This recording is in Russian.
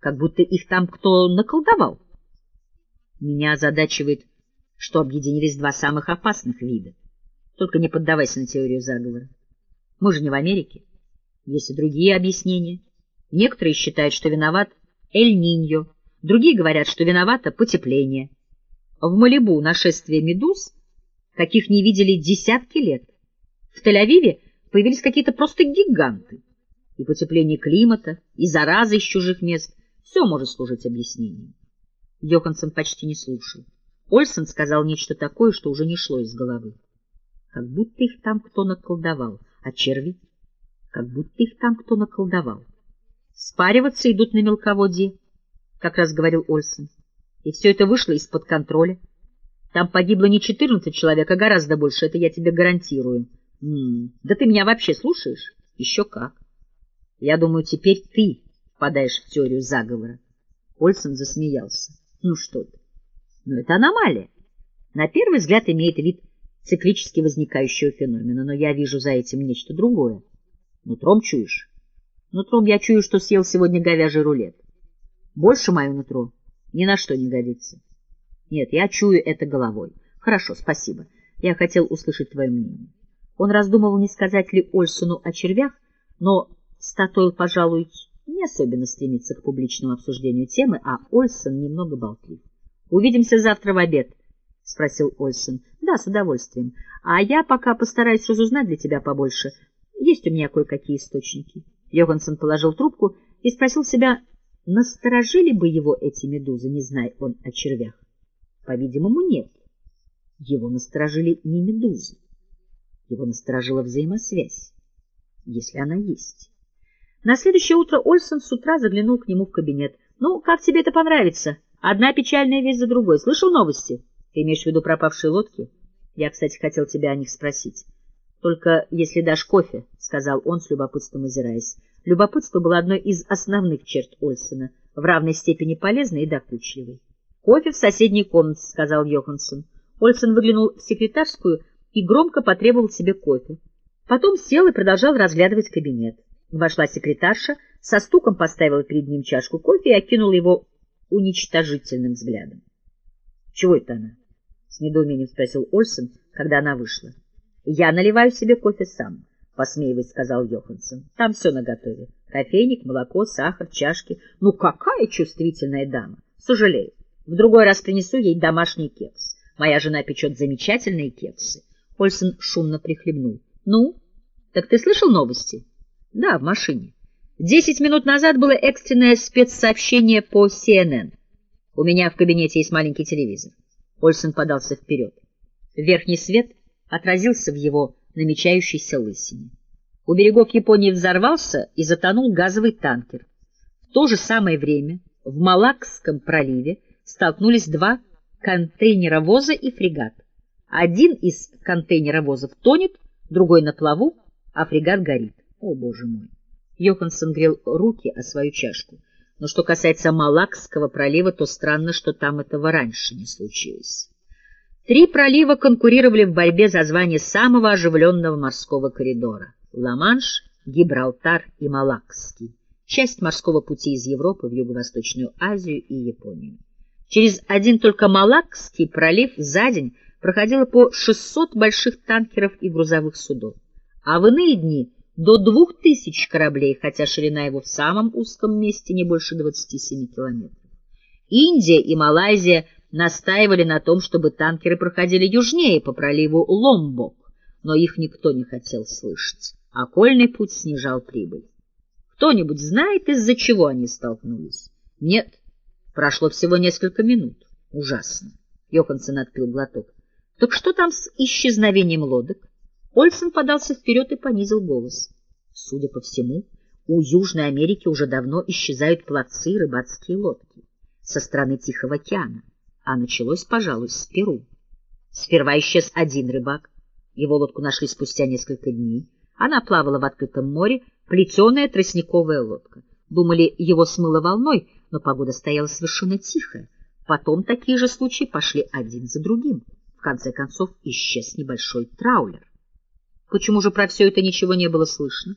как будто их там кто наколдовал. Меня озадачивает, что объединились два самых опасных вида. Только не поддавайся на теорию заговора. Мы же не в Америке. Есть и другие объяснения. Некоторые считают, что виноват Эль-Ниньо, другие говорят, что виновато потепление. В Малибу нашествие медуз, каких не видели десятки лет. В Тель-Авиве появились какие-то просто гиганты. И потепление климата, и зараза из чужих мест — все может служить объяснением. Йоханссон почти не слушал. Ольсен сказал нечто такое, что уже не шло из головы. Как будто их там кто наколдовал, а черви? Как будто их там кто наколдовал. Спариваться идут на мелководье, как раз говорил Ольсен. И все это вышло из-под контроля. Там погибло не четырнадцать человек, а гораздо больше, это я тебе гарантирую. М -м, да ты меня вообще слушаешь? Еще как. Я думаю, теперь ты впадаешь в теорию заговора. Ольсен засмеялся. Ну что ты? Ну это аномалия. На первый взгляд имеет вид циклически возникающего феномена, но я вижу за этим нечто другое. Нутром чуешь? Нутром я чую, что съел сегодня говяжий рулет. Больше мое нутро ни на что не годится. Нет, я чую это головой. Хорошо, спасибо. Я хотел услышать твое мнение. Он раздумывал, не сказать ли Ольсону о червях, но Статойл, пожалуй, не особенно стремится к публичному обсуждению темы, а Ольсон немного болтлив. «Увидимся завтра в обед», — спросил Ольсон. «Да, с удовольствием. А я пока постараюсь разузнать для тебя побольше. Есть у меня кое-какие источники». Йоханссон положил трубку и спросил себя, насторожили бы его эти медузы, не зная он о червях. По-видимому, нет. Его насторожили не медузы. Его насторожила взаимосвязь, если она есть. На следующее утро Ольсон с утра заглянул к нему в кабинет. «Ну, как тебе это понравится? Одна печальная вещь за другой. Слышал новости? Ты имеешь в виду пропавшие лодки? Я, кстати, хотел тебя о них спросить. Только если дашь кофе, — сказал он с любопытством озираясь. Любопытство было одной из основных черт Ольсона, в равной степени полезной и докучливой. — Кофе в соседней комнате, — сказал Йоханссон. Ольсон выглянул в секретарскую и громко потребовал себе кофе. Потом сел и продолжал разглядывать кабинет. Вошла секретарша, со стуком поставила перед ним чашку кофе и окинула его уничтожительным взглядом. — Чего это она? — с недоумением спросил Ольсон, когда она вышла. — Я наливаю себе кофе сам, — посмеиваясь, сказал Йоханссон. — Там все наготове. Кофейник, молоко, сахар, чашки. Ну, какая чувствительная дама! Сожалею. В другой раз принесу ей домашний кекс. Моя жена печет замечательные кексы. Ольсон шумно прихлебнул. — Ну, так ты слышал новости? — да, в машине. Десять минут назад было экстренное спецсообщение по CNN. У меня в кабинете есть маленький телевизор. Ольсон подался вперед. Верхний свет отразился в его намечающейся лысине. У берегов Японии взорвался и затонул газовый танкер. В то же самое время в Малакском проливе столкнулись два контейнеровоза и фрегат. Один из контейнеровозов тонет, другой на плаву, а фрегат горит. О, боже мой! Йоханссон грел руки о свою чашку. Но что касается Малакского пролива, то странно, что там этого раньше не случилось. Три пролива конкурировали в борьбе за звание самого оживленного морского коридора — Ла-Манш, Гибралтар и Малакский, часть морского пути из Европы в Юго-Восточную Азию и Японию. Через один только Малакский пролив за день проходило по 600 больших танкеров и грузовых судов, а в иные дни — до двух тысяч кораблей, хотя ширина его в самом узком месте не больше 27 километров. Индия и Малайзия настаивали на том, чтобы танкеры проходили южнее по проливу Ломбок, но их никто не хотел слышать. Окольный путь снижал прибыль. Кто-нибудь знает, из-за чего они столкнулись? Нет, прошло всего несколько минут. Ужасно. Йоханссон отпил глоток. Так что там с исчезновением лодок? Ольсен подался вперед и понизил голос. Судя по всему, у Южной Америки уже давно исчезают пловцы и рыбацкие лодки со стороны Тихого океана, а началось, пожалуй, с Перу. Сперва исчез один рыбак, его лодку нашли спустя несколько дней. Она плавала в открытом море, плетеная тростниковая лодка. Думали, его смыло волной, но погода стояла совершенно тихая. Потом такие же случаи пошли один за другим. В конце концов исчез небольшой траулер. Почему же про все это ничего не было слышно?